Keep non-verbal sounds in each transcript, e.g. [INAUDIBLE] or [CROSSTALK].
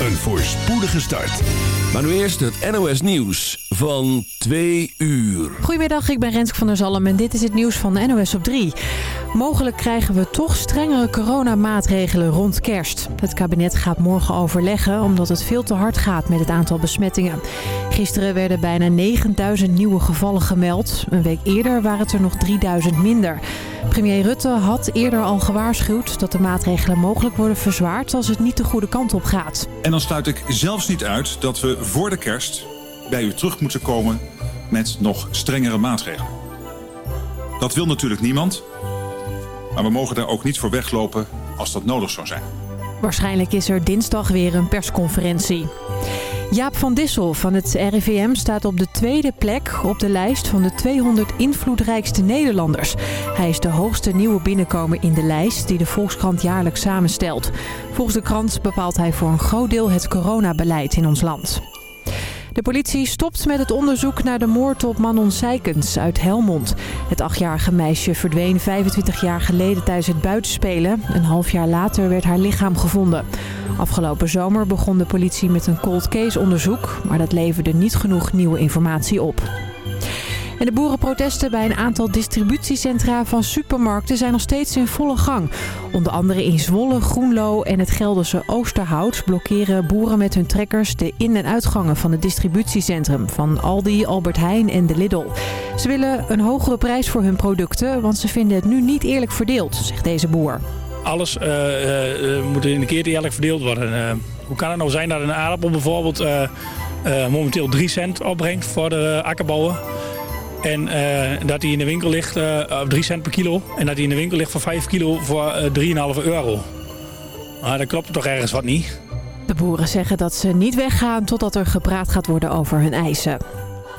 een voorspoedige start. Maar nu eerst het NOS Nieuws van 2 uur. Goedemiddag, ik ben Rensk van der Zalm en dit is het nieuws van NOS op 3. Mogelijk krijgen we toch strengere coronamaatregelen rond kerst. Het kabinet gaat morgen overleggen omdat het veel te hard gaat met het aantal besmettingen. Gisteren werden bijna 9000 nieuwe gevallen gemeld. Een week eerder waren het er nog 3000 minder. Premier Rutte had eerder al gewaarschuwd dat de maatregelen mogelijk worden verzwaard als het niet de goede kant op gaat. En dan sluit ik zelfs niet uit dat we voor de kerst bij u terug moeten komen met nog strengere maatregelen. Dat wil natuurlijk niemand, maar we mogen daar ook niet voor weglopen als dat nodig zou zijn. Waarschijnlijk is er dinsdag weer een persconferentie. Jaap van Dissel van het RIVM staat op de tweede plek op de lijst van de 200 invloedrijkste Nederlanders. Hij is de hoogste nieuwe binnenkomer in de lijst die de Volkskrant jaarlijks samenstelt. Volgens de krant bepaalt hij voor een groot deel het coronabeleid in ons land. De politie stopt met het onderzoek naar de moord op Manon Seikens uit Helmond. Het achtjarige meisje verdween 25 jaar geleden tijdens het buitenspelen. Een half jaar later werd haar lichaam gevonden. Afgelopen zomer begon de politie met een cold case onderzoek, maar dat leverde niet genoeg nieuwe informatie op. En de boerenprotesten bij een aantal distributiecentra van supermarkten zijn nog steeds in volle gang. Onder andere in Zwolle, Groenlo en het Gelderse Oosterhout blokkeren boeren met hun trekkers de in- en uitgangen van het distributiecentrum van Aldi, Albert Heijn en de Lidl. Ze willen een hogere prijs voor hun producten, want ze vinden het nu niet eerlijk verdeeld, zegt deze boer. Alles uh, uh, moet in een keer eerlijk verdeeld worden. Hoe kan het nou zijn dat een aardappel bijvoorbeeld momenteel 3 cent opbrengt voor de akkerbouwer? En dat die in de winkel ligt op 3 cent per kilo. En dat die in de winkel ligt voor 5 kilo voor 3,5 euro. Maar dat klopt toch ergens wat niet. De boeren zeggen dat ze niet weggaan totdat er gepraat gaat worden over hun eisen.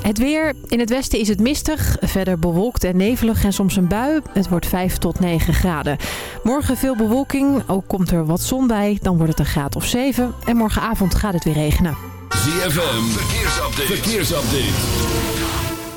Het weer. In het westen is het mistig. Verder bewolkt en nevelig en soms een bui. Het wordt 5 tot 9 graden. Morgen veel bewolking. Ook komt er wat zon bij. Dan wordt het een graad of 7. En morgenavond gaat het weer regenen. ZFM. Verkeersupdate. Verkeersupdate.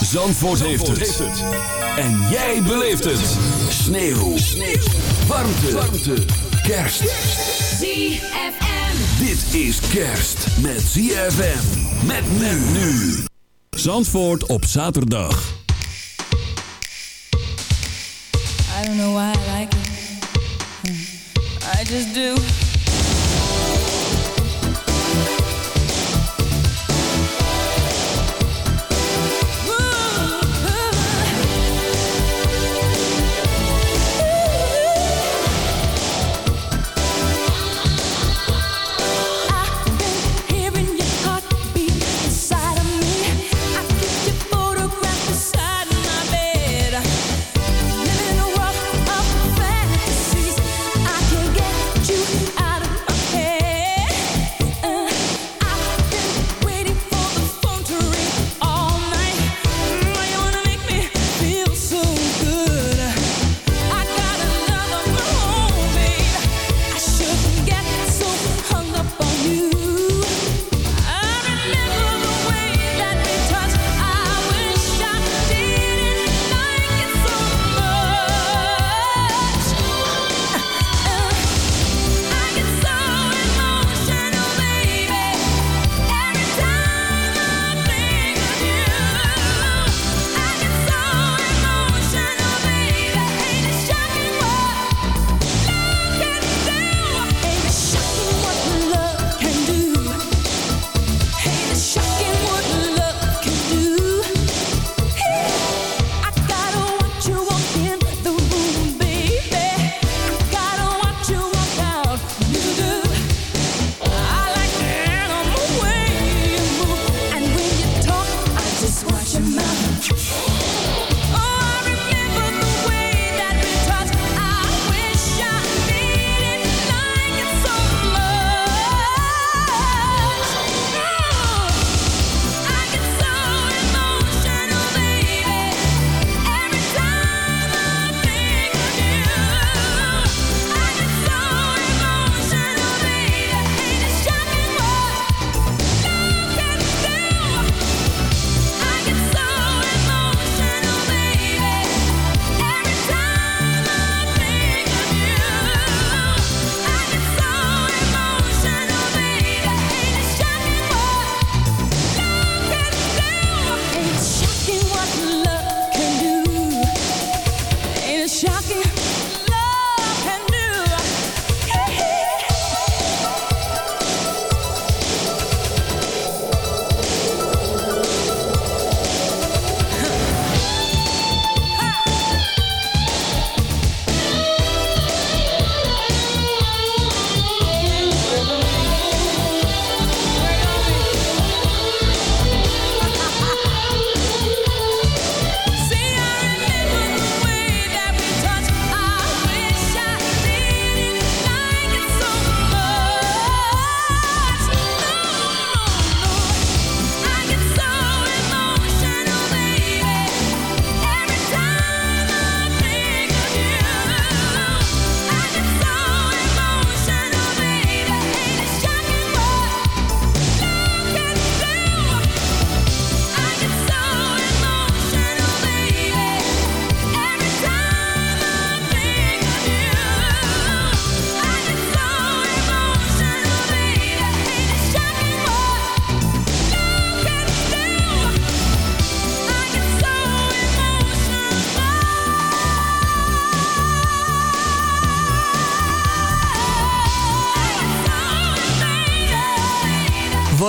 Zandvoort, heeft, het. En jij beleeft het. Sneeuw. Sneeuw. Warmte. Warmte. Kerst. ZFM. Dit is kerst met ZFM. Met men nu. Zandvoort op zaterdag. I don't know why I like it. I just do.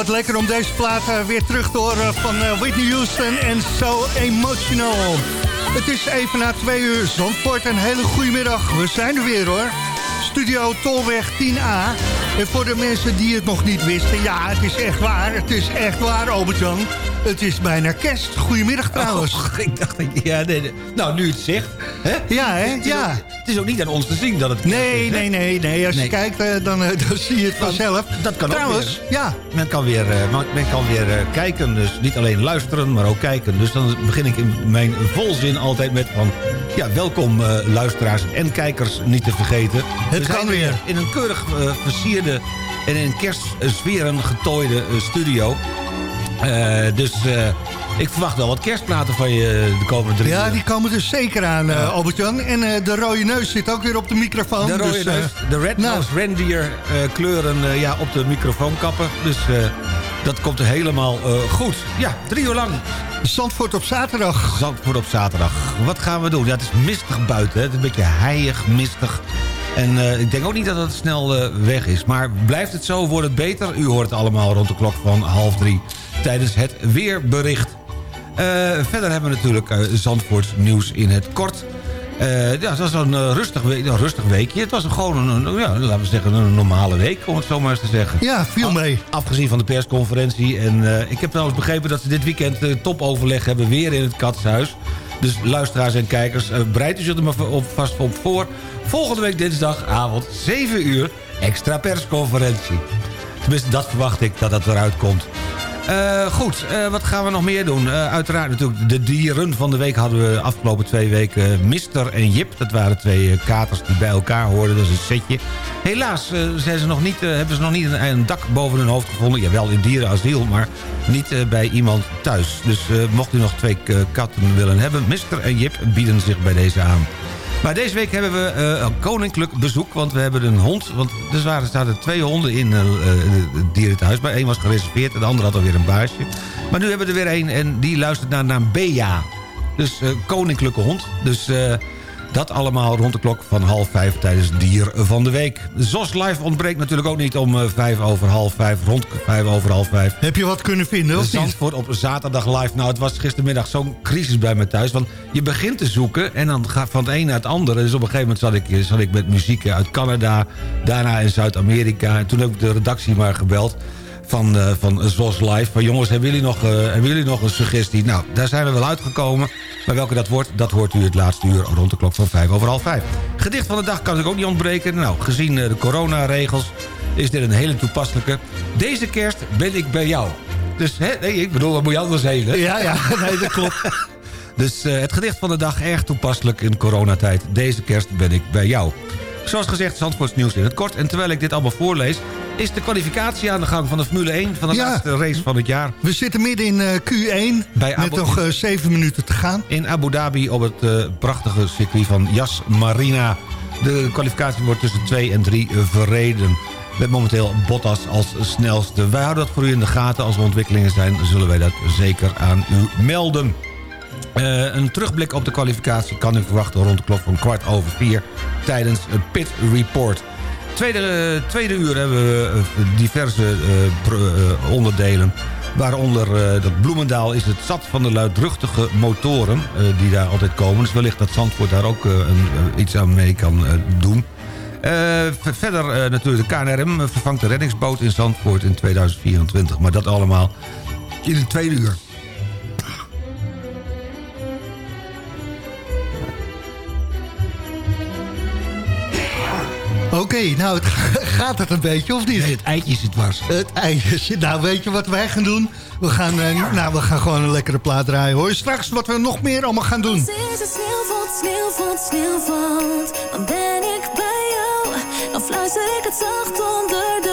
Wat lekker om deze plaat eh, weer terug te horen van eh, Whitney Houston en So Emotional. Het is even na twee uur. Zandvoort, een hele goede middag. We zijn er weer hoor. Studio Tolweg 10A. En voor de mensen die het nog niet wisten... ja, het is echt waar. Het is echt waar, Albert-Jan. Het is bijna kerst. Goedemiddag trouwens. Oh, [LAUGHS] ik dacht, ja, nee, nee. nou nu het zegt. Hè? Ja, hè? Het is, Ja. ook, het is ook niet aan ons te zien dat het Nee, is, nee, nee, nee. Als Nee. je kijkt, eh, dan, eh, [LAUGHS] dan zie je het vanzelf. dat kan ook Trouwens, ja. Men kan weer, eh, men kan weer kijken, dus niet alleen luisteren, maar ook kijken. Dus dan begin ik in mijn volzin altijd met van... Ja, welkom luisteraars en kijkers niet te vergeten. Het kan weer. In een keurig versierde en in kerstsferen getooide studio. Eh, dus eh, ik verwacht wel wat kerstplaten van je de komende drie Ja, die komen er zeker aan, eh, Albert-Jan. En eh, de rode neus zit ook weer op de microfoon. De rode dus, eh, neus, de red nou. nose reindeer eh, kleuren eh, ja, op de microfoon kappen. Dus eh, dat komt helemaal eh, goed. Ja, drie uur lang. Zandvoort op zaterdag. Zandvoort op zaterdag. Wat gaan we doen? Ja, het is mistig buiten. Hè? Het is een beetje heilig, mistig. En eh, ik denk ook niet dat het snel eh, weg is. Maar blijft het zo, wordt het beter. U hoort het allemaal rond de klok van half drie tijdens het weerbericht. Eh, verder hebben we natuurlijk eh Zandvoorts nieuws in het kort. Eh, ja, het was een rustig, week, een rustig weekje. Het was een, gewoon een, een- ja, laten we zeggen, een normale week, om het zo maar eens te zeggen. Ja, viel mee. Afgezien van de persconferentie. En ik heb trouwens begrepen dat ze dit weekend topoverleg hebben weer in het Katshuis. Dus luisteraars en kijkers, bereid u zich er maar op, vast op voor. Volgende week dinsdagavond, 7 uur, extra persconferentie. Tenminste, dat verwacht ik dat dat eruit komt. Eh, goed, eh, wat gaan we nog meer doen? Eh, uiteraard natuurlijk de dieren van de week hadden we afgelopen twee weken Mister en Jip. Dat waren twee katers die bij elkaar hoorden, dat is een setje. Helaas zijn ze nog niet, hebben ze nog niet een, dak boven hun hoofd gevonden. Jawel, in dierenasiel, maar niet bij iemand thuis. Dus mocht u nog twee katten willen hebben... Mister en Jip bieden zich bij deze aan. Maar deze week hebben we eh, een koninklijk bezoek, want we hebben een hond. Want er waren, zaten twee honden in eh, eh, het dierenthuis. Maar één was gereserveerd en de andere had alweer een baasje. Maar nu hebben we er weer één en die luistert naar naam Bea. Dus koninklijke hond. Dus dat allemaal rond de klok van half vijf tijdens Dier van de Week. ZOS Live ontbreekt natuurlijk ook niet om eh, vijf over half vijf, rond vijf over half vijf. Heb je wat kunnen vinden, of? Zandvoort op zaterdag live. Nou, het was gistermiddag zo'n crisis bij me thuis. Want je begint te zoeken en dan gaat van het een naar het andere. Dus op een gegeven moment zat ik, zat ik met muziek uit Canada. Daarna in Zuid-Amerika. En toen heb ik de redactie maar gebeld van, eh van ZOS Live. Van jongens, hebben jullie, nog, eh, hebben jullie nog een suggestie? Nou, daar zijn we wel uitgekomen. Maar welke dat wordt, dat hoort u het laatste uur rond de klok van vijf over half vijf. Gedicht van de dag kan natuurlijk ook niet ontbreken. Nou, gezien eh, de coronaregels is dit een hele toepasselijke. Deze kerst ben ik bij jou. Dus, hè, nee, ik bedoel, wat moet je anders heen, hè? Ja, ja, [LAUGHS] nee, dat klopt. [LAUGHS] Dus het gedicht van de dag erg toepasselijk in coronatijd. Deze kerst ben ik bij jou. Zoals gezegd, Zandvoorts nieuws in het kort. En terwijl ik dit allemaal voorlees... is de kwalificatie aan de gang van de Formule 1... van de Ja. laatste race van het jaar. We zitten midden in eh, Q1. Bij met Abu- nog eh, zeven minuten te gaan. In Abu Dhabi op het eh, prachtige circuit van Yas Marina. De kwalificatie wordt tussen 2 en 3 verreden. Met momenteel Bottas als snelste. Wij houden dat voor u in de gaten. Als er ontwikkelingen zijn, zullen wij dat zeker aan u melden. Eh, een terugblik op de kwalificatie kan u verwachten rond de klok van kwart over vier tijdens het Pit Report. Tweede, eh, tweede uur hebben we eh, diverse onderdelen. Waaronder dat Bloemendaal is het zat van de luidruchtige motoren die daar altijd komen. Dus wellicht dat Zandvoort daar ook een, iets aan mee kan doen. Verder natuurlijk de KNRM vervangt de reddingsboot in Zandvoort in 2024. Maar dat allemaal in een tweede uur. Oké, nou, het, [LAUGHS] gaat het een beetje of niet? het eitje zit dwars. Het eitje zit... Nou, weet je wat wij gaan doen? We gaan, eh, nou, we gaan gewoon een lekkere plaat draaien. Hoor je straks wat we nog meer allemaal gaan doen? Als is het sneeuw valt, sneeuw valt, sneeuw valt Dan ben ik bij jou Dan fluister ik het zacht onder de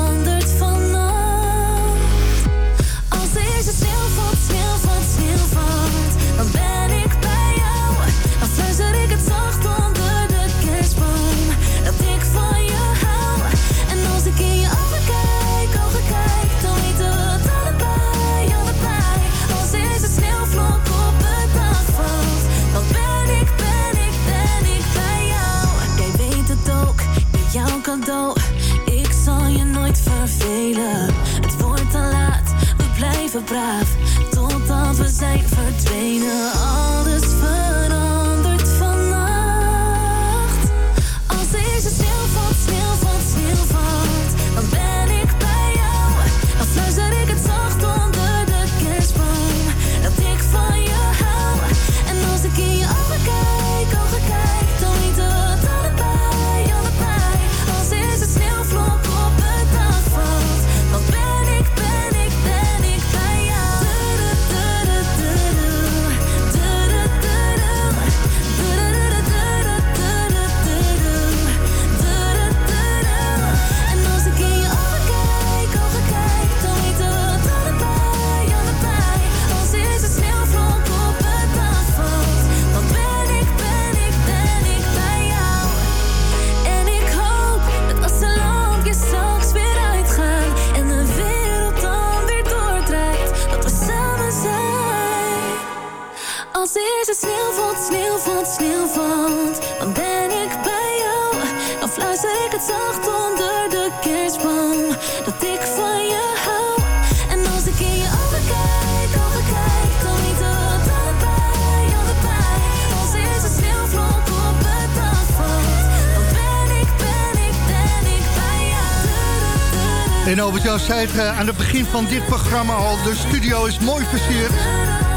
En over jouw zei het eh, aan het begin van dit programma al. De studio is mooi versierd.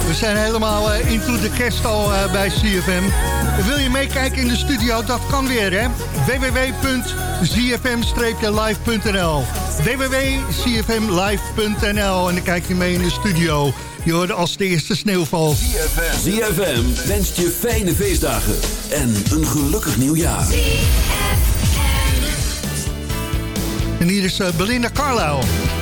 We zijn helemaal eh, into de kerst al eh, bij CFM. Wil je meekijken in de studio? Dat kan weer, hè? www.cfm-live.nl www.cfmlive.nl En dan kijk je mee in de studio. Je hoorde als de eerste sneeuwval. ZFM. ZFM wenst je fijne feestdagen en een gelukkig nieuwjaar. En hier is eh, Belinda Carlisle.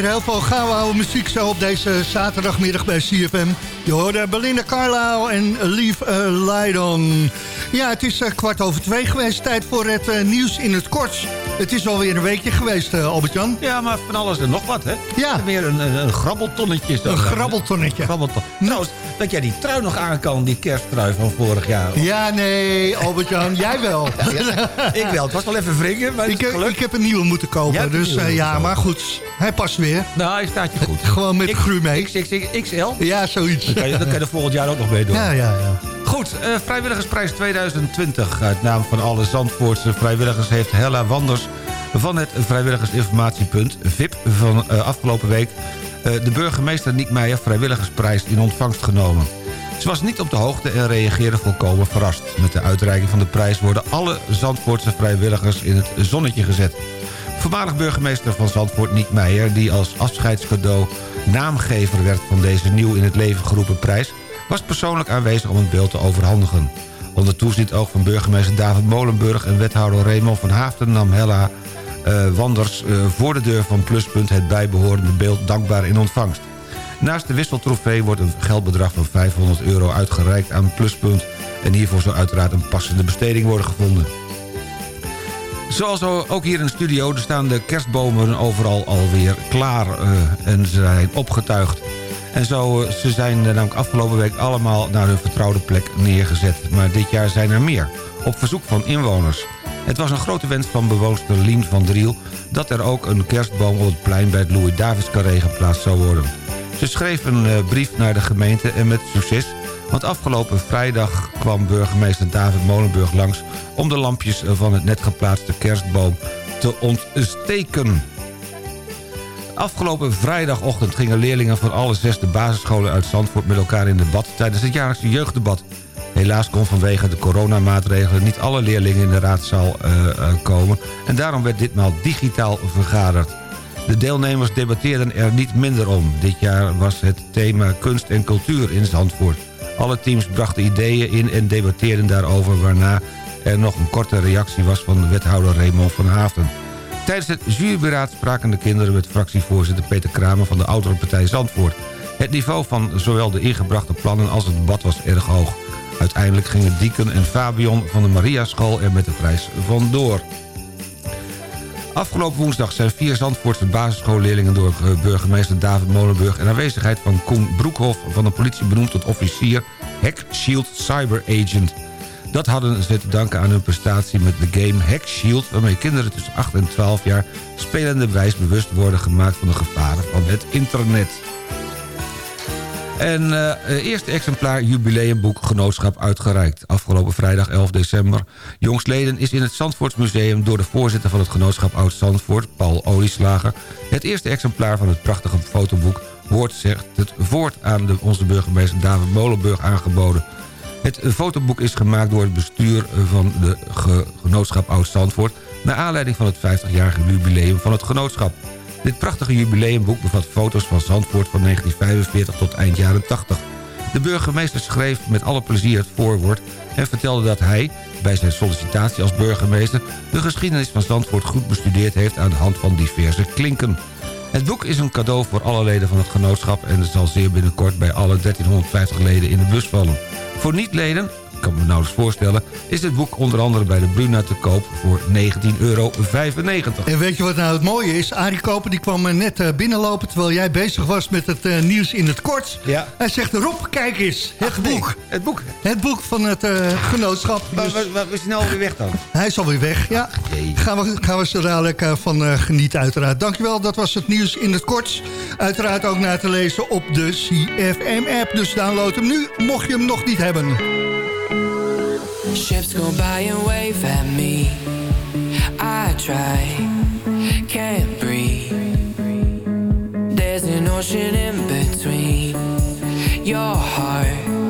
Weer heel veel gouden muziek zo op deze zaterdagmiddag bij CFM. Je hoorde Belinda Carlisle en Leave a Light On. Ja, het is eh, kwart over twee geweest. Tijd voor het eh, nieuws in het kort. Het is alweer een weekje geweest, Albert-Jan. Ja, maar van alles en nog wat, hè? Ja. Weer een, een, een grabbeltonnetje. is dat Een grabbeltonnetje. Grabbelton. Trouwens, dat jij die trui nog aan kan, die kersttrui van vorig jaar. Ja, nee, Albert-Jan, [LAUGHS] jij wel. Ik wel, het was wel even wringen, maar Ik, eh, ik heb een nieuwe moeten kopen. Dus eh, ja, maar goed. Hij past weer. Nou, hij staat je goed. Gewoon met groei mee. XXL? XL? Ja, zoiets. Dan kan, je, dan kan je er volgend jaar ook nog mee doen. Ja, ja, ja. Eh, Vrijwilligersprijs 2020. Uit naam van alle Zandvoortse vrijwilligers heeft Hella Wanders... van het Vrijwilligersinformatiepunt, VIP, van eh, afgelopen week... eh, de burgemeester Niek Meijer Vrijwilligersprijs in ontvangst genomen. Ze was niet op de hoogte en reageerde volkomen verrast. Met de uitreiking van de prijs worden alle Zandvoortse vrijwilligers in het zonnetje gezet. Voormalig burgemeester van Zandvoort, Niek Meijer... die als afscheidscadeau naamgever werd van deze nieuw in het leven geroepen prijs... was persoonlijk aanwezig om het beeld te overhandigen. Onder toezicht ook van burgemeester David Molenburg... en wethouder Raymond van Haafden nam Hella eh, Wanders... eh, voor de deur van Pluspunt het bijbehorende beeld dankbaar in ontvangst. Naast de wisseltrofee wordt een geldbedrag van 500 euro uitgereikt aan Pluspunt... en hiervoor zou uiteraard een passende besteding worden gevonden. Zoals ook hier in de studio, staan de kerstbomen overal alweer klaar eh, en zijn opgetuigd. En zo, eh, ze zijn namelijk afgelopen week allemaal naar hun vertrouwde plek neergezet. Maar dit jaar zijn er meer, op verzoek van inwoners. Het was een grote wens van bewoonster Lien van Driel... dat er ook een kerstboom op het plein bij het Louis Davids Carré geplaatst zou worden. Ze schreef een eh, brief naar de gemeente en met succes... want afgelopen vrijdag kwam burgemeester David Molenburg langs... om de lampjes van het net geplaatste kerstboom te ontsteken. Afgelopen vrijdagochtend gingen leerlingen van alle zesde basisscholen uit Zandvoort met elkaar in debat tijdens het jaarlijkse jeugddebat. Helaas kon vanwege de coronamaatregelen niet alle leerlingen in de raadzaal eh, eh, komen en daarom werd ditmaal digitaal vergaderd. De deelnemers debatteerden er niet minder om. Dit jaar was het thema kunst en cultuur in Zandvoort. Alle teams brachten ideeën in en debatteerden daarover... waarna er nog een korte reactie was van wethouder Raymond van Haafden. Tijdens het juryberaad spraken de kinderen met fractievoorzitter Peter Kramer... van de oudere partij Zandvoort. Het niveau van zowel de ingebrachte plannen als het debat was erg hoog. Uiteindelijk gingen Dieken en Fabian van de Maria School er met de prijs vandoor. Afgelopen woensdag zijn vier Zandvoortse basisschoolleerlingen... door burgemeester David Molenburg en aanwezigheid van Koen Broekhoff... van de politie benoemd tot officier Hack Shield Cyber Agent. Dat hadden ze te danken aan hun prestatie met de game Hack Shield... waarmee kinderen tussen 8 en 12 jaar spelende wijs bewust worden gemaakt... van de gevaren van het internet. En eh, eerste exemplaar jubileumboek Genootschap uitgereikt. Afgelopen vrijdag 11 december. Jongstleden is in het Zandvoortsmuseum... door de voorzitter van het Genootschap Oud-Zandvoort, Paul Olieslager... het eerste exemplaar van het prachtige fotoboek... Woord zegt het voort aan de, onze burgemeester David Molenburg aangeboden. Het fotoboek is gemaakt door het bestuur van de ge- Genootschap Oud-Zandvoort... naar aanleiding van het 50-jarige jubileum van het genootschap. Dit prachtige jubileumboek bevat foto's van Zandvoort van 1945 tot eind jaren 80. De burgemeester schreef met alle plezier het voorwoord... en vertelde dat hij, bij zijn sollicitatie als burgemeester... de geschiedenis van Zandvoort goed bestudeerd heeft... aan de hand van diverse klinken. Het boek is een cadeau voor alle leden van het genootschap... en zal zeer binnenkort bij alle 1350 leden in de bus vallen. Voor niet-leden, kan me nauwelijks voorstellen... is dit boek onder andere bij de Bruna te koop voor 19,95 euro. En weet je wat nou het mooie is? Arie Koper die kwam net eh, binnenlopen... terwijl jij bezig was met het eh, nieuws in het kort. Ja. Hij zegt, Rob, kijk eens, het Ach, nee, boek. Het boek. Het boek van het eh, genootschap. Dus waar, waar is hij nou alweer weg dan? hij is alweer weg, ja. Gaan we, gaan we zo dadelijk van genieten uiteraard. Dankjewel, dat was het nieuws in het kort. Uiteraard ook naar te lezen op de CFM-app. Dus download hem nu, mocht je hem nog niet hebben. Ships go by and wave at me. I try, can't breathe. There's an ocean in between your heart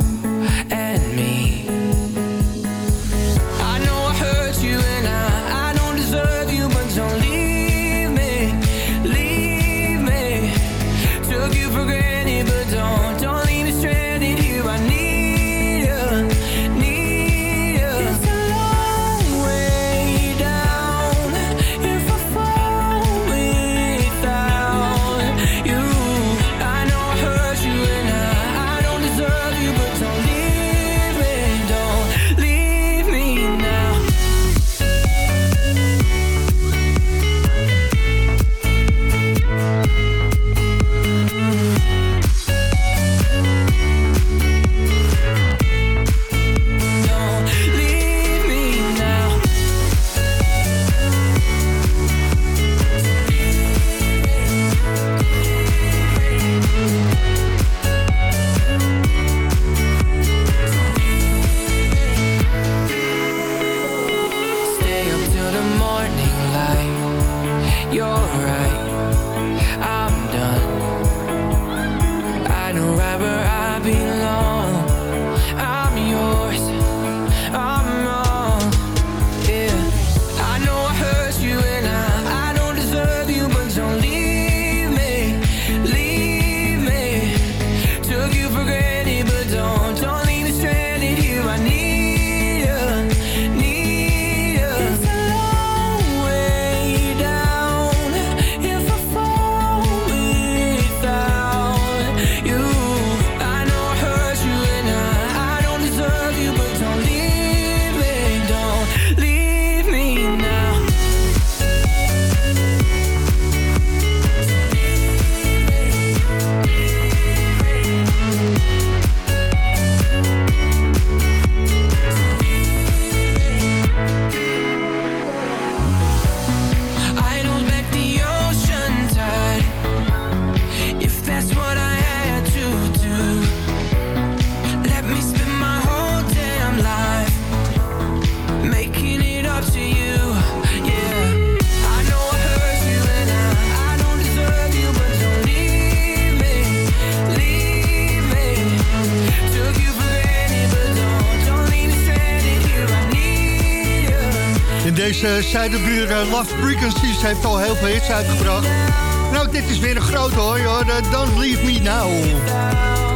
De buren. Eh, Love Frequencies heeft al heel veel hits uitgebracht. Nou, dit is weer een groot hoor. hoor. Don't leave me now.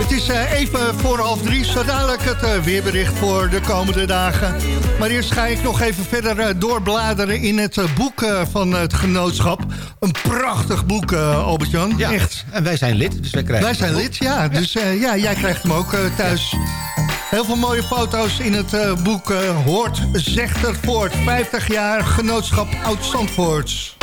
Het is eh, even voor half drie, zo het eh, weerbericht voor de komende dagen. Maar eerst ga ik nog even verder doorbladeren in het boek van het genootschap. Een prachtig boek, Albert-Jan. Ja, Echt. En wij zijn lid, dus wij krijgen Wij zijn lid, ja. Dus ja, jij krijgt hem ook thuis. Heel veel mooie foto's in het uh, boek uh, Hoort Zechtervoort. 50 jaar genootschap Oud-Zandvoorts.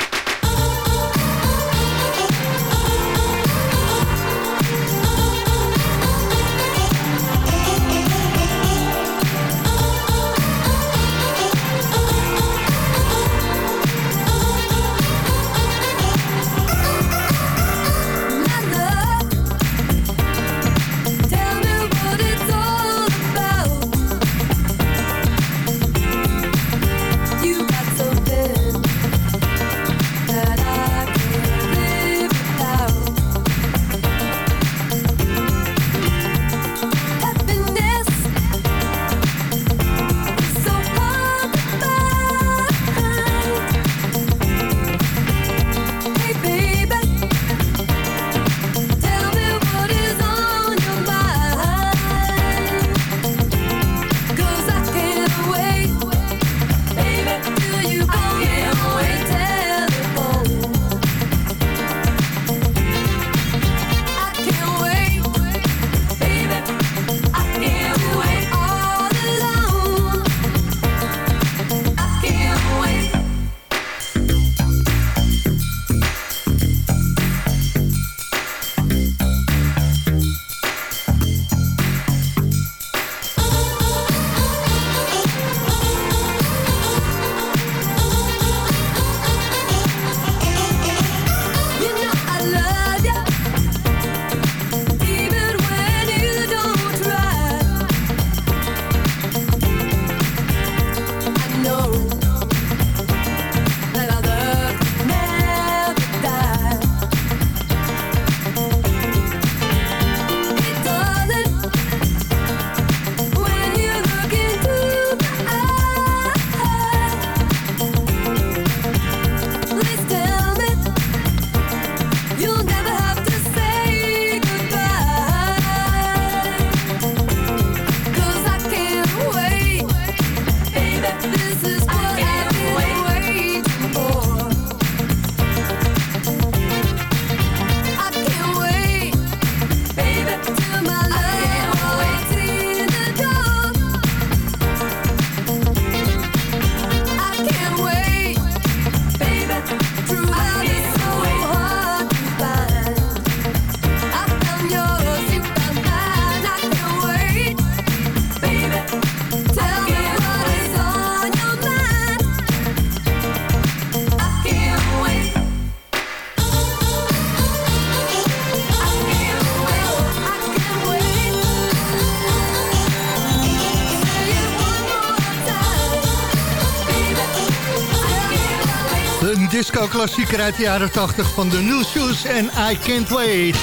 disco-klassieker uit de jaren 80 van de New Shoes en I Can't Wait.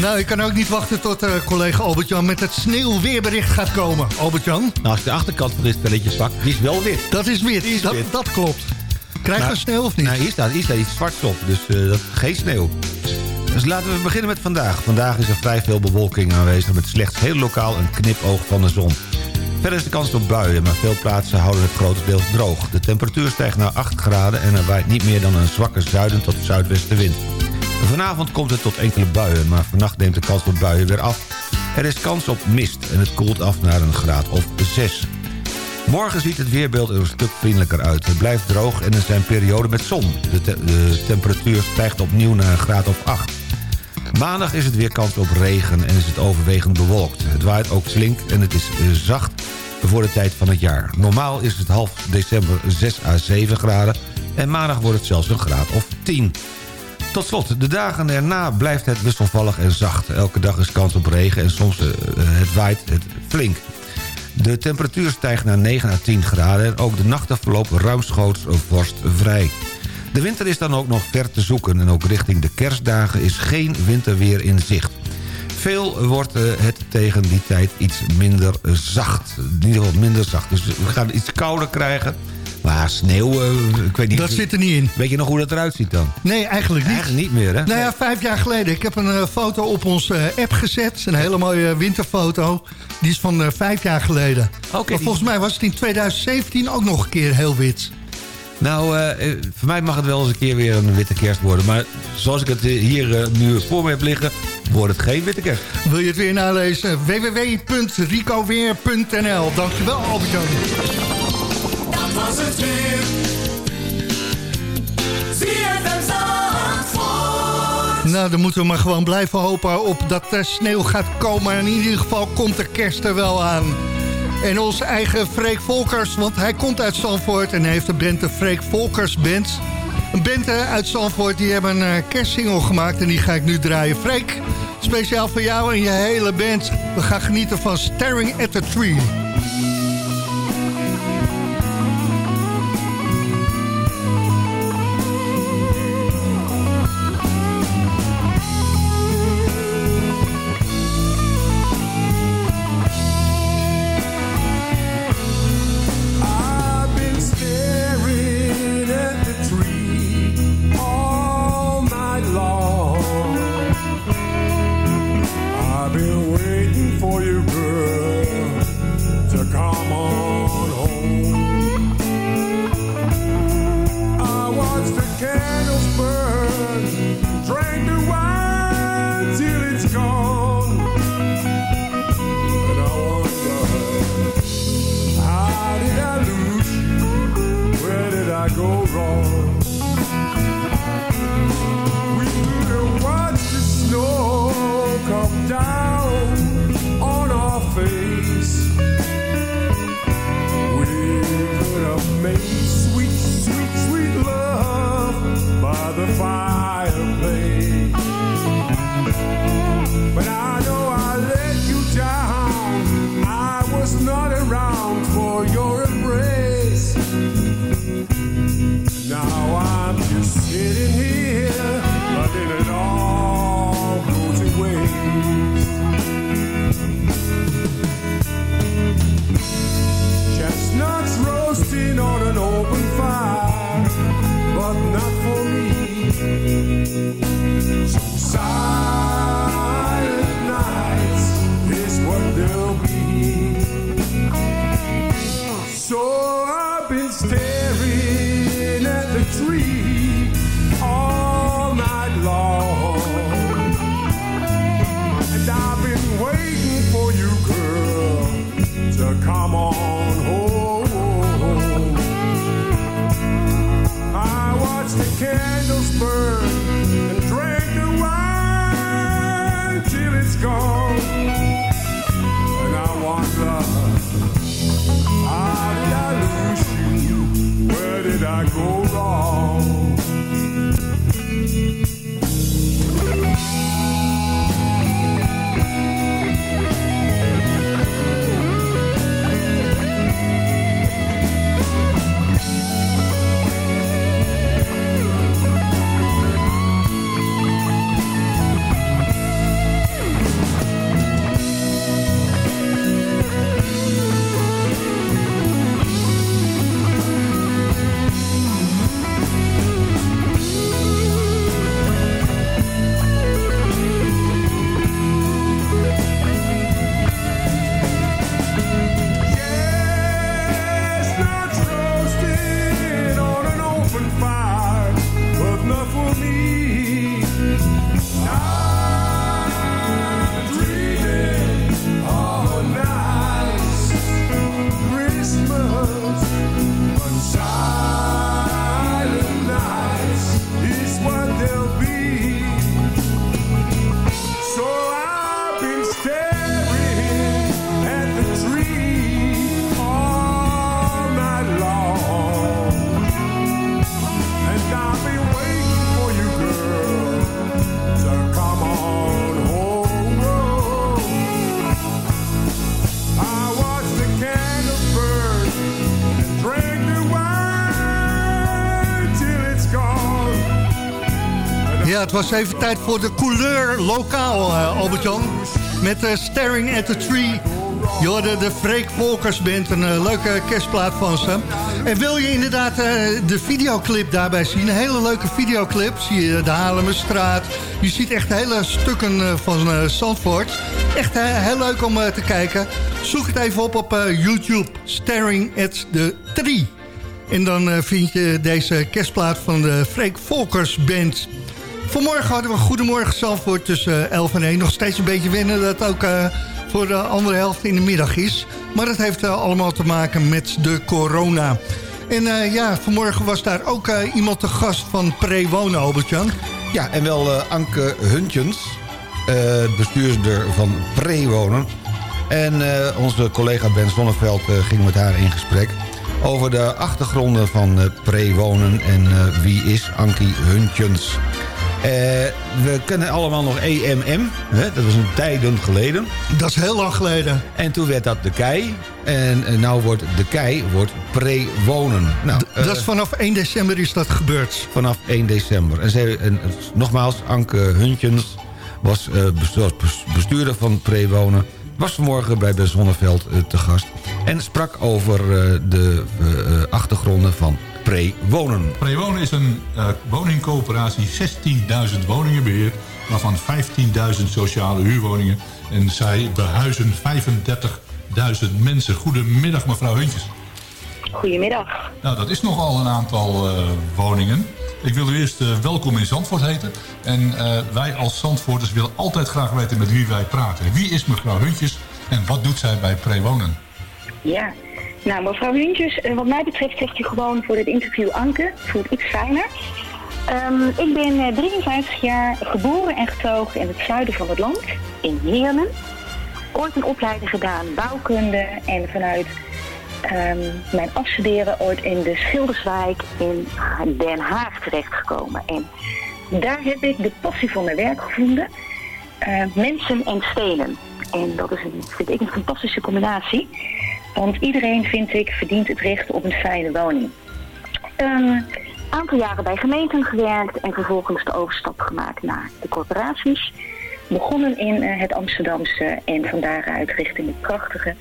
Nou, ik kan ook niet wachten tot eh, collega Albert-Jan met het sneeuwweerbericht gaat komen. Albert-Jan? Nou, als de achterkant van dit spelletje zwak, die is wel wit. Dat is wit, dat, dat, klopt. Krijgt nou, er sneeuw of niet? Nou, hier staat, iets zwarts op, dus eh, dat, geen sneeuw. Dus laten we beginnen met vandaag. Vandaag is er vrij veel bewolking aanwezig met slechts heel lokaal een knipoog van de zon. Verder is de kans op buien, maar veel plaatsen houden het grotendeels droog. De temperatuur stijgt naar 8 graden en er waait niet meer dan een zwakke zuiden tot zuidwestenwind. Vanavond komt het tot enkele buien, maar vannacht neemt de kans op buien weer af. Er is kans op mist en het koelt af naar een graad of 6. Morgen ziet het weerbeeld er een stuk vriendelijker uit. Het blijft droog en er zijn perioden met zon. De, te- de temperatuur stijgt opnieuw naar een graad of 8. Maandag is het weer kans op regen en is het overwegend bewolkt. Het waait ook flink en het is eh, zacht voor de tijd van het jaar. Normaal is het half december 6 à 7 graden... en maandag wordt het zelfs een graad of 10. Tot slot, de dagen erna blijft het wisselvallig en zacht. Elke dag is kans op regen en soms eh, het waait het flink. De temperatuur stijgt naar 9 à 10 graden... en ook de nachten verlopen ruimschoots vorstvrij. De winter is dan ook nog ver te zoeken... en ook richting de kerstdagen is geen winterweer in zicht. Veel wordt eh, het tegen die tijd iets minder zacht. In ieder geval minder zacht. Dus we gaan iets kouder krijgen. Maar sneeuw, eh, ik weet niet... Dat zit er niet in. Weet je nog hoe dat eruit ziet dan? Nee, eigenlijk niet. Eigenlijk niet meer, hè? Nou ja, vijf jaar geleden. Ik heb een eh, foto op onze app gezet. Een hele mooie winterfoto. Die is van vijf jaar geleden. maar die- volgens mij was het in 2017 ook nog een keer heel wit. Nou, eh, eh, voor mij mag het wel eens een keer weer een witte kerst worden. Maar zoals ik het hier eh, nu voor me heb liggen... wordt het geen witte kerst. Wil je het weer nalezen? www.ricoweer.nl Dankjewel, Albert-Jan. Dat was het weer. ZFM Zandvoort. Nou, dan moeten we maar gewoon blijven hopen op dat er sneeuw gaat komen. En in ieder geval komt de kerst er wel aan. En onze eigen Freek Volkers, want hij komt uit Zandvoort... en heeft een band, de Freek Volkers Band. Een band uit Zandvoort, die hebben een eh, kerstsingle gemaakt... en die ga ik nu draaien. Freek, speciaal voor jou en je hele band. We gaan genieten van Staring at the Tree. Het was even tijd voor de couleur lokaal, eh, Albert-Jan. Met eh, Staring at the Tree. Je hoorde de Freek Volkers Band, een eh, leuke kerstplaat van ze. En wil je inderdaad de videoclip daarbij zien? Een hele leuke videoclip. Zie je de Haarlemmerstraat. Je ziet echt hele stukken van Zandvoort. Echt heel leuk om te kijken. Zoek het even op op YouTube. Staring at the Tree. En dan vind je deze kerstplaat van de Freek Volkers Band. Vanmorgen hadden we Goedemorgen Zandvoort tussen 11 en 1. Nog steeds een beetje wennen dat ook eh, voor de andere helft in de middag is. Maar dat heeft eh, allemaal te maken met de corona. En eh, ja, vanmorgen was daar ook eh, iemand te gast van Prewonen, Albert-Jan. Ja, en wel eh, Anke Huntjens, eh, bestuurder van Prewonen. En eh, onze collega Ben Zonneveld eh, ging met haar in gesprek... over de achtergronden van eh, Prewonen en eh, wie is Ankie Huntjens. Eh, we kennen allemaal nog EMM, hè? dat was een tijden geleden. Dat is heel lang geleden. En toen werd dat de kei. En eh, nou wordt de kei wordt prewonen. Nou, dat eh, is vanaf 1 december is dat gebeurd. vanaf 1 december. En, eh, nogmaals, Anke Huntjens was eh, bestu- bes- bestuurder van prewonen. Was vanmorgen bij Zonneveld eh, te gast. En sprak over eh, de eh, eh, achtergronden van prewonen. Prewonen is een eh, woningcoöperatie, 16.000 woningen beheert, waarvan 15.000 sociale huurwoningen. En zij behuizen 35.000 mensen. Goedemiddag mevrouw Huntjes. Goedemiddag. Nou, dat is nogal een aantal eh, woningen. Ik wil u eerst eh, welkom in Zandvoort heten. En eh, wij als Zandvoorters willen altijd graag weten met wie wij praten. Wie is mevrouw Huntjes en wat doet zij bij Prewonen? Ja. Nou, mevrouw Huntjes, eh, wat mij betreft zegt u gewoon voor dit interview Anke. Voelt iets fijner. Ehm, ik ben eh, 53 jaar geboren en getogen in het zuiden van het land, in Heerlen. Ooit een opleiding gedaan, bouwkunde. En vanuit ehm, mijn afstuderen ooit in de Schilderswijk in Den Haag terechtgekomen. En daar heb ik de passie voor mijn werk gevonden. Eh, mensen en stenen. En dat is een, vind ik een fantastische combinatie. Want iedereen, vind ik, verdient het recht op een fijne woning. Een aantal jaren bij gemeenten gewerkt en vervolgens de overstap gemaakt naar de corporaties. Begonnen in eh, het Amsterdamse en van daaruit richting het prachtige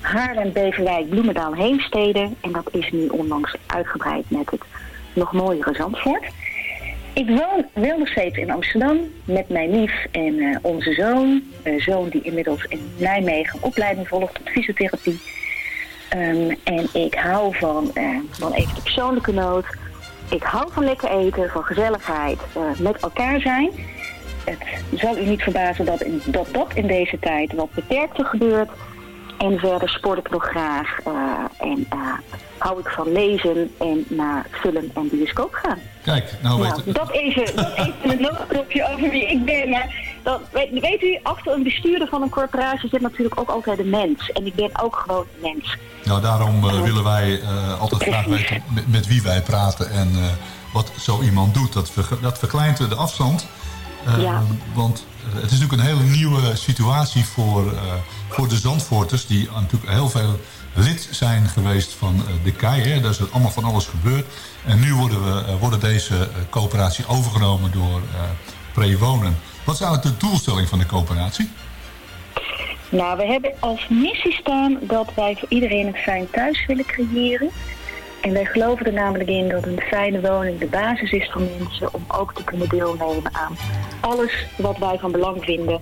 Haarlem, Beverwijk, Bloemendaal, Heemstede. En dat is nu onlangs uitgebreid met het nog mooiere Zandvoort. Ik woon wel nog steeds in Amsterdam met mijn lief en eh, onze zoon. Zoon die inmiddels in Nijmegen opleiding volgt tot fysiotherapie. Ehm, en ik hou van, eh, dan even de persoonlijke noot. Ik hou van lekker eten, van gezelligheid, eh, met elkaar zijn. Het zal u niet verbazen dat, in, dat dat in deze tijd wat beperkter gebeurt. En verder sport ik nog graag eh, en hou ik van lezen en naar film en bioscoop gaan. Kijk, nou Nou, weet dat even, dat even een [LAUGHS] notendopje over wie ik ben. Maar weet, u, achter een bestuurder van een corporatie zit natuurlijk ook altijd een mens. En ik ben ook gewoon een mens. Nou, daarom eh, willen wij eh, altijd graag weten met, met wie wij praten en eh, wat zo iemand doet. Dat, dat verkleint de afstand. Eh, Ja. Want het is natuurlijk een hele nieuwe situatie voor, voor de Zandvoorters... die natuurlijk heel veel lid zijn geweest van de KEI. Hè. Daar is er allemaal van alles gebeurd. En nu worden, we, worden deze coöperatie overgenomen door Prewonen. Wat is eigenlijk de doelstelling van de coöperatie? Nou, we hebben als missie staan dat wij voor iedereen een fijn thuis willen creëren. En wij geloven er namelijk in dat een fijne woning de basis is voor mensen om ook te kunnen deelnemen aan alles wat wij van belang vinden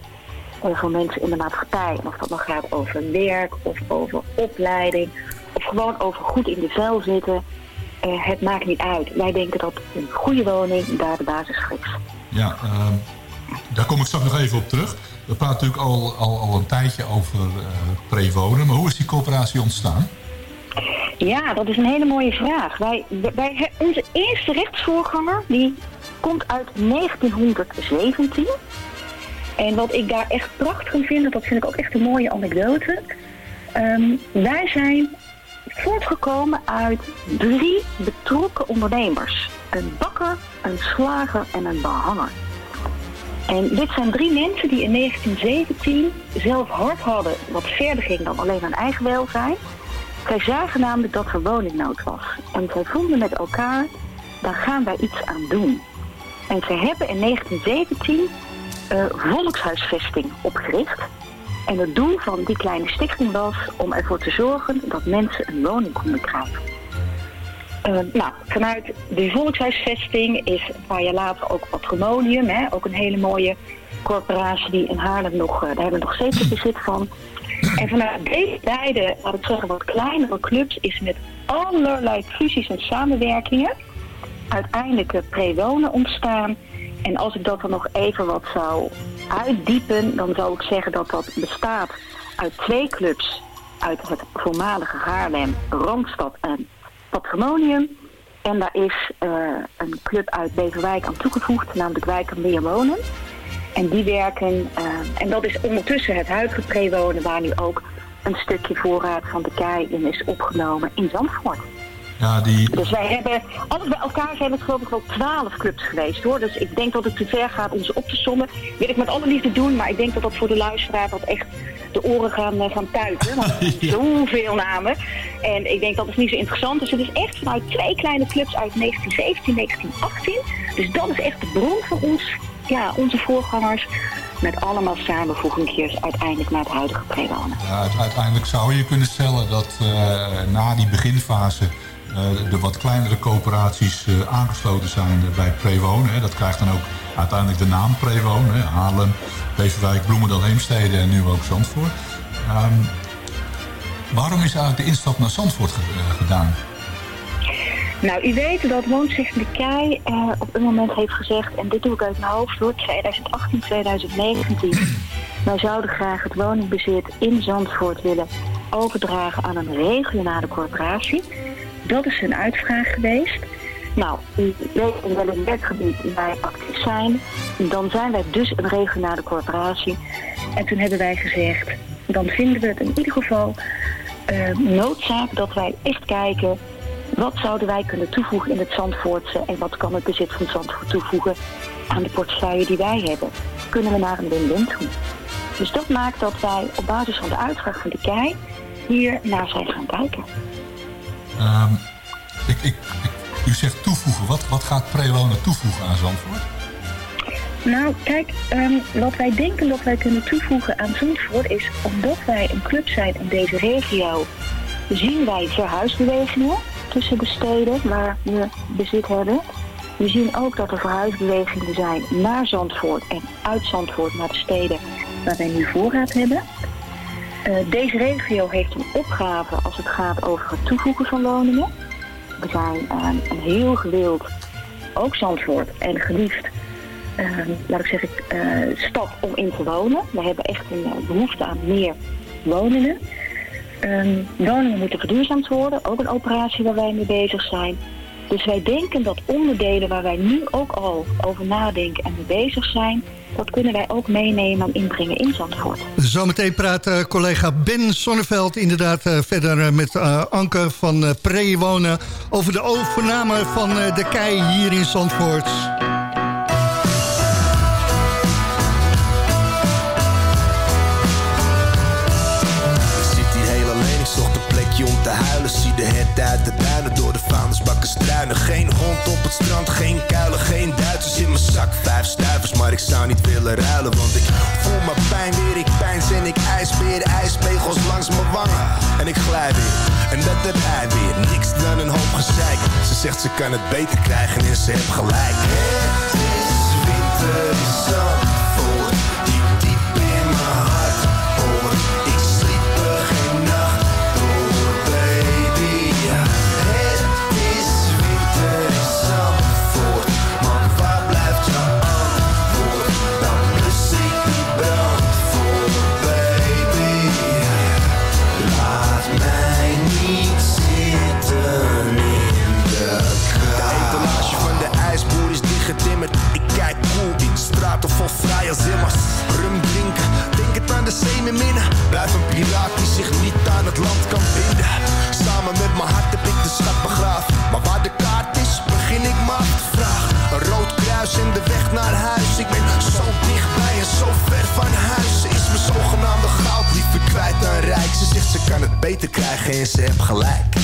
eh, voor mensen in de maatschappij. En of dat nog gaat over werk of over opleiding of gewoon over goed in de vel zitten. Eh, het maakt niet uit. Wij denken dat een goede woning daar de basis voor is. Ja, ehm, daar kom ik straks nog even op terug. We praten natuurlijk al, al, al een tijdje over eh prewonen. Maar hoe is die coöperatie ontstaan? Ja, dat is een hele mooie vraag. Wij, wij, onze eerste rechtsvoorganger die komt uit 1917. En wat ik daar echt prachtig in vind, dat vind ik ook echt een mooie anekdote. Ehm, wij zijn voortgekomen uit drie betrokken ondernemers. Een bakker, een slager en een behanger. En dit zijn drie mensen die in 1917 zelf hard hadden wat verder ging dan alleen hun eigen welzijn. Zij zagen namelijk dat er woningnood was. En zij vonden met elkaar, daar gaan wij iets aan doen. En ze hebben in 1917 eh, volkshuisvesting opgericht. En het doel van die kleine stichting was om ervoor te zorgen dat mensen een woning konden krijgen. Eh, nou, vanuit de volkshuisvesting is een paar jaar later ook Patrimonium, hè, ook een hele mooie corporatie die in Haarlem nog, eh, daar hebben we nog het bezit van. En vanuit deze beide, laat ik zeggen, wat kleinere clubs is met allerlei fusies en samenwerkingen uiteindelijk pre-wonen ontstaan. En als ik dat dan nog even wat zou uitdiepen, dan zou ik zeggen dat dat bestaat uit twee clubs uit het voormalige Haarlem, Randstad en Patrimonium. En daar is eh, een club uit Beverwijk aan toegevoegd, namelijk Wijk en Meer Wonen. En die werken, eh, en dat is ondertussen het huidige prewonen waar nu ook een stukje voorraad van de kei in is opgenomen in Zandvoort. Ja, die... Dus wij hebben, alles bij elkaar zijn het geloof ik wel twaalf clubs geweest hoor. Dus ik denk dat het te ver gaat om ze op te sommen. Wil ik met alle liefde doen, maar ik denk dat dat voor de luisteraar dat echt de oren gaan, eh, gaan tuiten. Want [LAUGHS] zoveel namen. En ik denk dat is niet zo interessant. Dus het is echt vanuit twee kleine clubs uit 1917, 1918. Dus dat is echt de bron voor ons, ja, onze voorgangers. Met allemaal samenvoegingjes uiteindelijk naar het huidige prewonen. Ja, uite- uiteindelijk zou je kunnen stellen dat eh, na die beginfase de wat kleinere coöperaties eh, aangesloten zijn eh, bij Prewoon. Dat krijgt dan ook uiteindelijk de naam Prewoon. Hè. Haarlem, Beverwijk, Bloemendaal, Heemstede en nu ook Zandvoort. Ehm, waarom is eigenlijk de instap naar Zandvoort eh, gedaan? Nou, u weet dat Woonzichtende Kei eh, op een moment heeft gezegd, en dit doe ik uit mijn hoofd hoor, 2018, 2019. Wij zouden graag het woningbezit in Zandvoort willen overdragen aan een regionale corporatie. Dat is een uitvraag geweest. Nou, u weet in welk werkgebied wij actief zijn. Dan zijn wij dus een regionale corporatie. En toen hebben wij gezegd, dan vinden we het in ieder geval eh, noodzaak dat wij echt kijken wat zouden wij kunnen toevoegen in het Zandvoortse en wat kan het bezit van Zandvoort toevoegen aan de portefeuille die wij hebben? Kunnen we naar een win-win toe? Dus dat maakt dat wij op basis van de uitvraag van de KEI hier naar zijn gaan kijken. Ehm, u zegt toevoegen. Wat, wat gaat Prewonen toevoegen aan Zandvoort? Nou, kijk, ehm, wat wij denken dat wij kunnen toevoegen aan Zandvoort is, omdat wij een club zijn in deze regio, zien wij verhuisbewegingen tussen de steden waar we bezit hebben. We zien ook dat er verhuisbewegingen zijn naar Zandvoort en uit Zandvoort naar de steden waar wij nu voorraad hebben. Eh, deze regio heeft een opgave als het gaat over het toevoegen van woningen. We zijn ehm, een heel gewild, ook Zandvoort en geliefd eh, laat ik zeggen, eh, stad om in te wonen. We hebben echt een eh, behoefte aan meer woningen. Ehm, woningen moeten verduurzaamd worden, ook een operatie waar wij mee bezig zijn. Dus wij denken dat onderdelen waar wij nu ook al over nadenken en mee bezig zijn, dat kunnen wij ook meenemen en inbrengen in Zandvoort. Zometeen praat eh, collega Ben Sonneveld inderdaad eh, verder eh, met Anke van Prewonen... over de overname van de kei hier in Zandvoort. Ik zit hier heel alleen, ik zocht een plekje om te huilen Zie de het uit de vaandersbakken struinen Geen hond op het strand, geen kuilen, geen Duitsers in mijn zak. Vijf stuivers, maar ik zou niet willen ruilen Want ik voel mijn pijn weer, ik pijns en ik ijsbeer Ijspegels langs mijn wangen. En ik glij weer En dat heb hij weer, niks dan een hoop gezeik. Ze zegt ze kan het beter krijgen en ze heeft gelijk zimmers. Rum drinken, denk het aan de zee met minnen. Blijf een piraat die zich niet aan het land kan binden. Samen met mijn hart heb ik de schat begraven. Maar waar de kaart is, begin ik me af te vragen. Een rood kruis in de weg naar huis. Ik ben zo dichtbij en zo ver van huis. Ze is mijn zogenaamde goud liever kwijt dan rijk. Ze zegt ze kan het beter krijgen en ze heeft gelijk.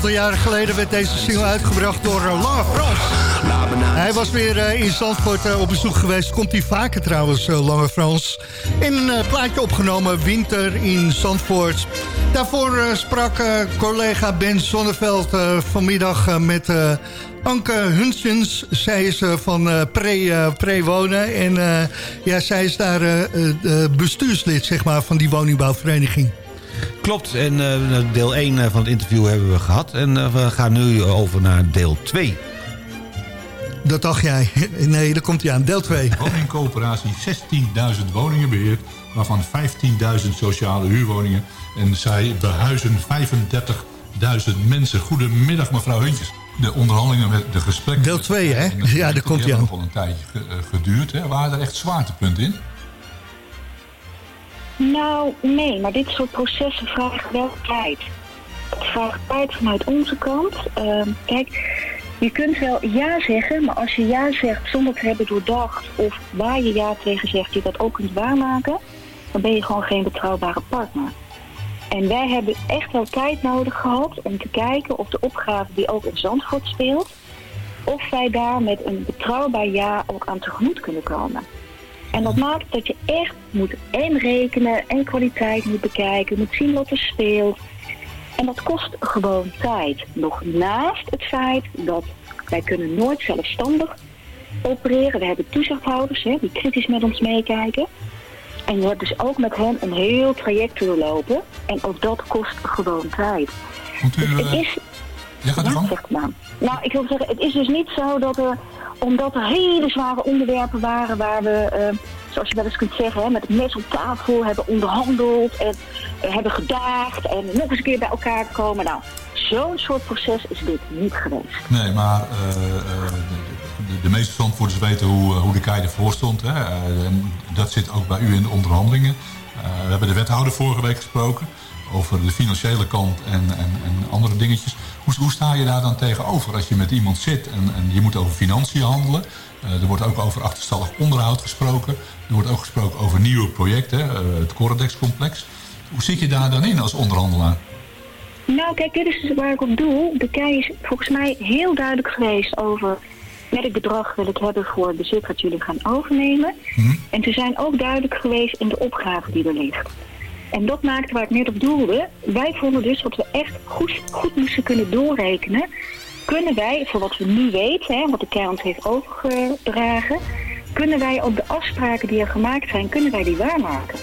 Aantal jaren geleden werd deze single uitgebracht door eh, Lange Frans. Hij was weer eh, in Zandvoort eh, op bezoek geweest. Komt hij vaker trouwens, Lange Frans. In een plaatje opgenomen, Winter in Zandvoort. Daarvoor sprak collega Ben Zonneveld vanmiddag met Anke Hunsens. Zij is van Pre, eh, Pre-Wonen. En ja, zij is daar bestuurslid zeg maar, van die woningbouwvereniging. Klopt, en eh, deel 1 van het interview hebben we gehad. En eh, we gaan nu over naar deel 2. Dat dacht jij. [LAUGHS] Nee, daar komt hij aan. Deel 2. Woningcoöperatie 16.000 woningen beheert, waarvan 15.000 sociale huurwoningen. En zij behuizen 35.000 mensen. Goedemiddag mevrouw Huntjes. De onderhandelingen met de gesprekken... Deel 2, hè? Ja, daar komt hij aan. wel een tijdje ge- eh, geduurd. Hè? Waren er echt zwaartepunten in? Nou, nee, maar dit soort processen vragen wel tijd. Het vraagt tijd vanuit onze kant. Ehm, kijk, je kunt wel ja zeggen, maar als je ja zegt zonder te hebben doordacht... of waar je ja tegen zegt, je dat ook kunt waarmaken... dan ben je gewoon geen betrouwbare partner. En wij hebben echt wel tijd nodig gehad om te kijken of de opgave die ook in Zandvoort speelt... of wij daar met een betrouwbaar ja ook aan tegemoet kunnen komen. En dat maakt dat je echt moet en rekenen en kwaliteit moet bekijken, moet zien wat er speelt. En dat kost gewoon tijd. Nog naast het feit dat wij kunnen nooit zelfstandig opereren. We hebben toezichthouders hè, die kritisch met ons meekijken. En je hebt dus ook met hen een heel traject te doorlopen. En ook dat kost gewoon tijd. Dus het is... Ja, gaat maar. Nou, ik wil zeggen, het is dus niet zo dat er, omdat er hele zware onderwerpen waren waar we, eh, zoals je wel eens kunt zeggen, hè, met het mes op tafel hebben onderhandeld en eh, hebben gedaagd en nog eens een keer bij elkaar komen. Nou, zo'n soort proces is dit niet geweest. Nee, maar eh, de, de, meeste Zandvoorters weten hoe, hoe de kei ervoor stond. Hè? Dat zit ook bij u in de onderhandelingen. We hebben de wethouder vorige week gesproken over de financiële kant en, en, en andere dingetjes. Hoe, hoe sta je daar dan tegenover als je met iemand zit en, en je moet over financiën handelen? Eh, er wordt ook over achterstallig onderhoud gesproken. Er wordt ook gesproken over nieuwe projecten, eh, het Corredex-complex. Hoe zit je daar dan in als onderhandelaar? Nou, kijk, dit is dus waar ik op doel. De KEI is volgens mij heel duidelijk geweest over welk bedrag wil ik hebben voor bezit wat jullie gaan overnemen. En ze zijn ook duidelijk geweest in de opgave die er ligt. En dat maakte waar ik net op doelde. Wij vonden dus dat we echt goed, goed moesten kunnen doorrekenen. Kunnen wij, voor wat we nu weten, wat de KEI ons heeft overgedragen, kunnen wij op de afspraken die er gemaakt zijn, kunnen wij die waarmaken?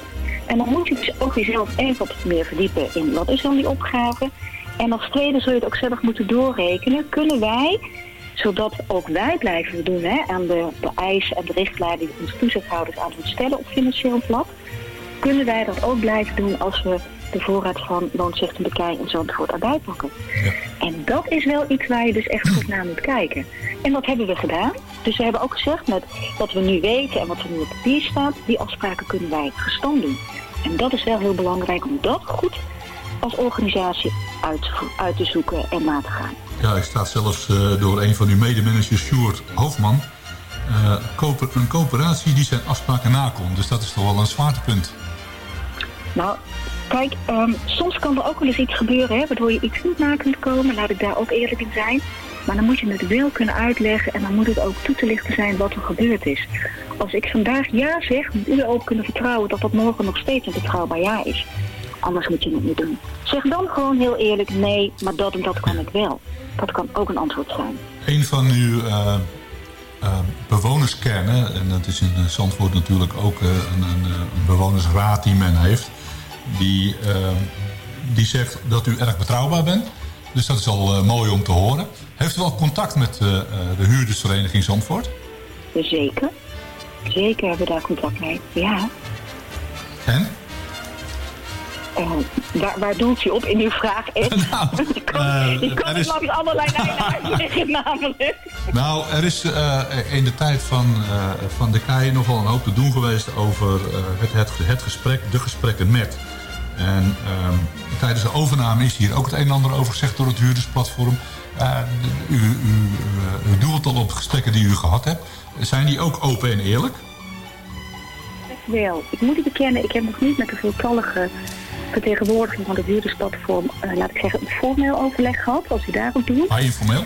En dan moet je dus ook jezelf even wat meer verdiepen in wat is dan die opgave. En als tweede zul je het ook zelf moeten doorrekenen. Kunnen wij, zodat ook wij blijven doen hè, aan de, de eisen en de richtlijnen die onze toezichthouders aan ons stellen op financieel vlak, kunnen wij dat ook blijven doen als we de voorraad van woonzichtende kei in Zandvoort erbij pakken. En dat is wel iets waar je dus echt goed naar moet kijken. En dat hebben we gedaan. Dus we hebben ook gezegd met wat we nu weten en wat er nu op papier staat, die afspraken kunnen wij gestand doen. En dat is wel heel belangrijk om dat goed als organisatie uit, uit te zoeken en na te gaan. Ja, ik sta zelfs eh, door een van uw medemanagers, Sjoerd Hoofdman. Eh, een coöperatie die zijn afspraken nakomt. Dus dat is toch wel een zwaartepunt. Nou, kijk, ehm, soms kan er ook wel eens iets gebeuren, hè, waardoor je iets niet na kunt komen. Laat ik daar ook eerlijk in zijn. Maar dan moet je het wel kunnen uitleggen en dan moet het ook toe te lichten zijn wat er gebeurd is. Als ik vandaag ja zeg, moet u ook kunnen vertrouwen dat dat morgen nog steeds een betrouwbaar ja is. Anders moet je het niet doen. Zeg dan gewoon heel eerlijk, nee, maar dat en dat kan ik wel. Dat kan ook een antwoord zijn. Een van uw bewonerskern. Hè, en dat is in Zandvoort natuurlijk ook eh, een, een bewonersraad die men heeft. Die, eh, die zegt dat u erg betrouwbaar bent. Dus dat is al eh, mooi om te horen. Heeft u wel contact met eh, eh, de huurdersvereniging Zandvoort? Zeker. Zeker hebben we daar contact mee. Ja. En? Eh, waar, waar doelt u op in uw vraag? [LAUGHS] Die kan, die kan er het is- langs allerlei [LAUGHS] lijnen uitleggen namelijk. Nou, er is in de tijd van, van de KEI nogal een hoop te doen geweest over het, het, het gesprek, de gesprekken met. En ehm, tijdens de overname is hier ook het een en ander over gezegd door het huurdersplatform. Eh, u, u, u, u doelt al op gesprekken die u gehad hebt. Zijn die ook open en eerlijk? Wel, ik moet u bekennen, ik heb nog niet met de voltallige vertegenwoordiging van het huurdersplatform, eh, laat ik zeggen, een formeel overleg gehad, als u daarop doet. Maar informeel?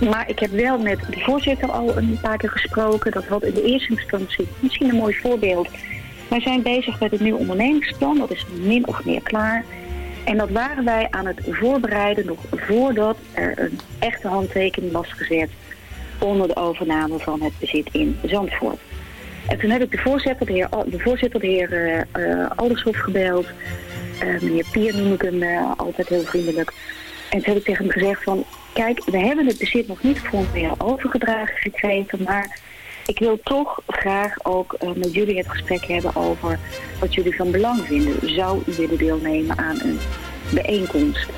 Maar ik heb wel met de voorzitter al een paar keer gesproken. Dat had in de eerste instantie misschien een mooi voorbeeld. Wij zijn bezig met het nieuwe ondernemingsplan. Dat is min of meer klaar. En dat waren wij aan het voorbereiden nog voordat er een echte handtekening was gezet onder de overname van het bezit in Zandvoort. En toen heb ik de voorzitter, de heer, de, voorzitter, de heer eh, Aldershof, gebeld. Eh, meneer Pier noem ik hem eh, altijd heel vriendelijk. En toen heb ik tegen hem gezegd van... Kijk, we hebben het bezit nog niet formeel overgedragen gekregen... maar ik wil toch graag ook eh, met jullie het gesprek hebben over... wat jullie van belang vinden. Zou u willen deelnemen aan een bijeenkomst?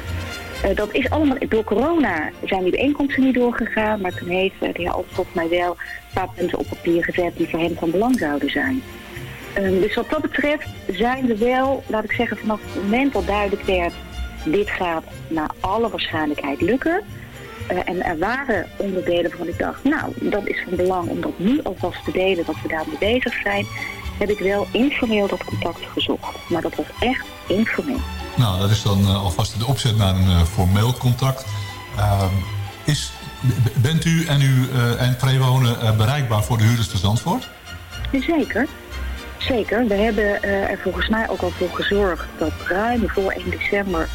Eh, dat is allemaal, door corona zijn die bijeenkomsten niet doorgegaan... maar toen heeft eh, de heer mij wel een paar punten op papier gezet... die voor hem van belang zouden zijn. Ehm, dus wat dat betreft zijn we wel, laat ik zeggen, vanaf het moment dat duidelijk werd... dit gaat naar alle waarschijnlijkheid lukken... Eh, en er waren onderdelen waarvan ik dacht, nou, dat is van belang om dat nu alvast te delen, dat we daarmee bezig zijn, heb ik wel informeel dat contact gezocht. Maar dat was echt informeel. Nou, dat is dan eh, alvast de opzet naar een eh, formeel contact. Ehm, is, bent u en, u, eh, en Prewonen bereikbaar voor de huurders te Zandvoort? Zeker. Zeker. We hebben er volgens mij ook al voor gezorgd dat ruim voor 1 december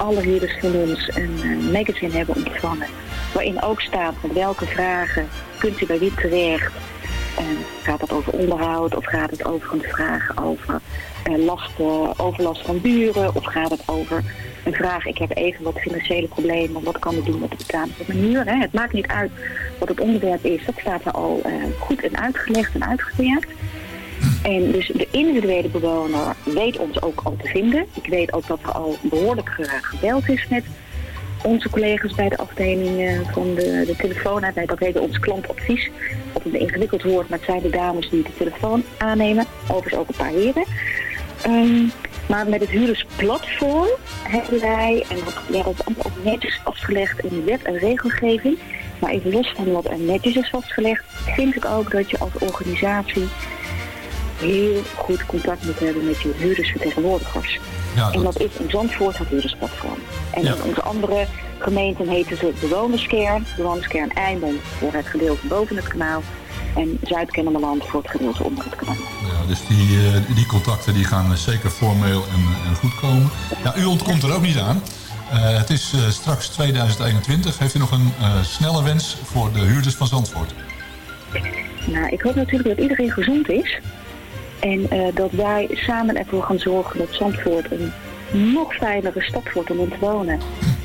alle huurders van ons een magazine hebben ontvangen. Waarin ook staat met welke vragen kunt u bij wie terecht. Gaat het over onderhoud of gaat het over een vraag over eh, last, overlast van buren? Of gaat het over een vraag, ik heb even wat financiële problemen, wat kan ik doen met het betalen van mijn huur? Het maakt niet uit wat het onderwerp is, dat staat er al eh, goed en uitgelegd en uitgewerkt. En dus de individuele bewoner weet ons ook al te vinden. Ik weet ook dat er al behoorlijk eh, gebeld is met onze collega's bij de afdeling eh, van de, de telefoon. Dat heet ons klantadvies. Wat een ingewikkeld woord, maar het zijn de dames die de telefoon aannemen. Overigens ook een paar heren. Ehm, maar met het huurdersplatform hebben wij, en dat, ja, allemaal ook netjes vastgelegd in wet en regelgeving. Maar even los van wat er netjes is vastgelegd, vind ik ook dat je als organisatie heel goed contact moet hebben met je huurdersvertegenwoordigers. Ja, En dat is in Zandvoort het huurdersplatform. En Ja. in onze andere gemeenten heten ze bewonerskern. Bewonerskern Eimond voor het gedeelte boven het kanaal. En Zuid-Kennemerland voor het gedeelte onder het kanaal. Ja, dus die, eh, die contacten die gaan eh, zeker formeel en, en goed komen. Ja, u ontkomt er ook niet aan. Eh, het is eh, straks 2021. Heeft u nog een eh, snelle wens voor de huurders van Zandvoort? Nou, ik hoop natuurlijk dat iedereen gezond is. En eh, dat wij samen ervoor gaan zorgen dat Zandvoort een nog fijnere stad wordt om in te wonen.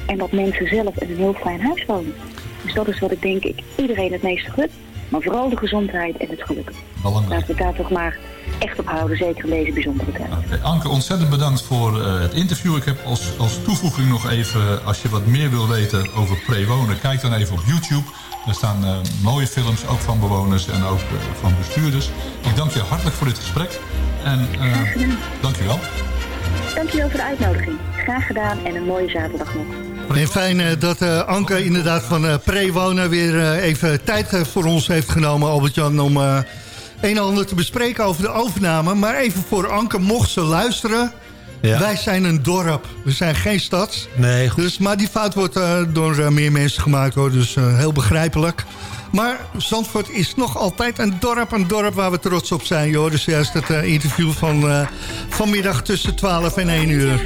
En dat mensen zelf in een heel fijn huis wonen. Dus dat is wat ik denk ik iedereen het meeste gun. Maar vooral de gezondheid en het geluk. Belangrijk. Laten we het daar toch maar echt op houden, zeker in deze bijzondere tijd. Anke, ontzettend bedankt voor eh, het interview. Ik heb als, als toevoeging nog even, als je wat meer wil weten over prewonen, kijk dan even op YouTube. Er staan eh, mooie films, ook van bewoners en ook eh, van bestuurders. Ik dank je hartelijk voor dit gesprek. En eh, dank je wel. Dankjewel voor de uitnodiging. Graag gedaan en een mooie zaterdag nog. En fijn eh, dat eh, Anke inderdaad van eh Prewonen weer eh, even tijd voor ons heeft genomen, Albert-Jan, om eh, een en ander te bespreken over de overname. Maar even voor Anke, mocht ze luisteren... Ja. Wij zijn een dorp, we zijn geen stad. Nee, goed. Dus, maar die fout wordt door meer mensen gemaakt, hoor, dus eh, heel begrijpelijk. Maar Zandvoort is nog altijd een dorp, een dorp waar we trots op zijn. joh. Dus juist het eh, interview van uh, vanmiddag tussen 12 en 1 uur.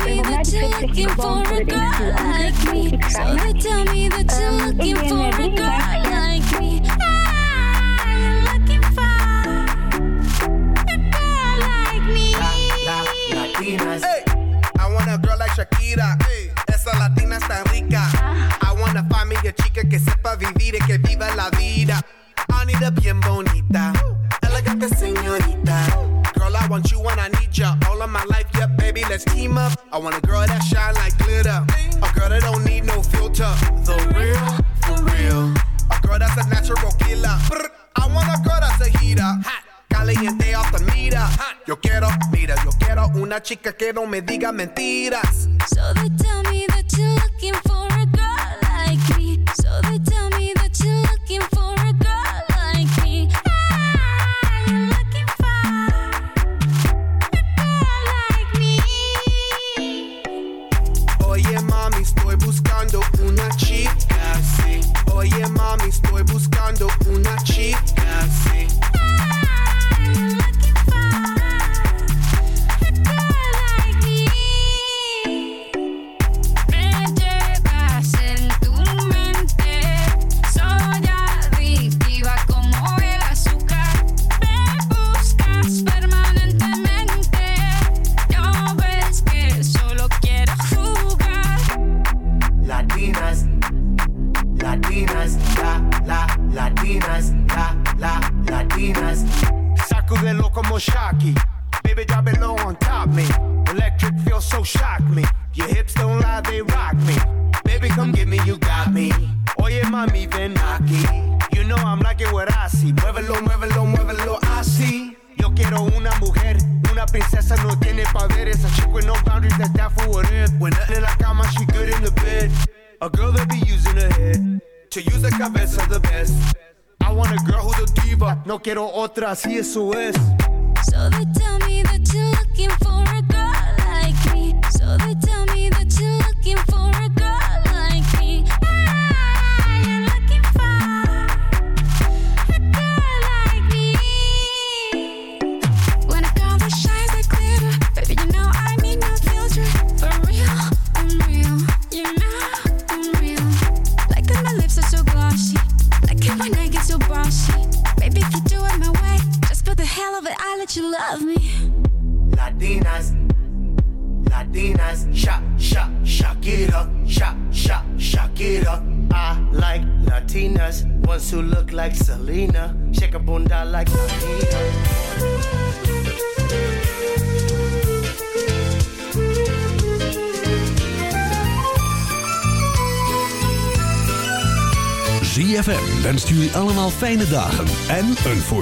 Hey, I want a girl like Shakira. Esa latina está rica. novia chica que sepa vivir y que viva la vida. I need a bien bonita, elegante señorita. Girl, I want you and I need ya all of my life. Yeah, baby, let's team up. I want a girl that shine like glitter, a girl that don't need no filter. The real, for real, a girl that's a natural killer. I want a girl that's a heater. Hot caliente off the meter. Yo quiero, mira, yo quiero una chica que no me diga mentiras. So they tell me that you're looking for mami, estoy buscando una chica. quiero otra, si eso es.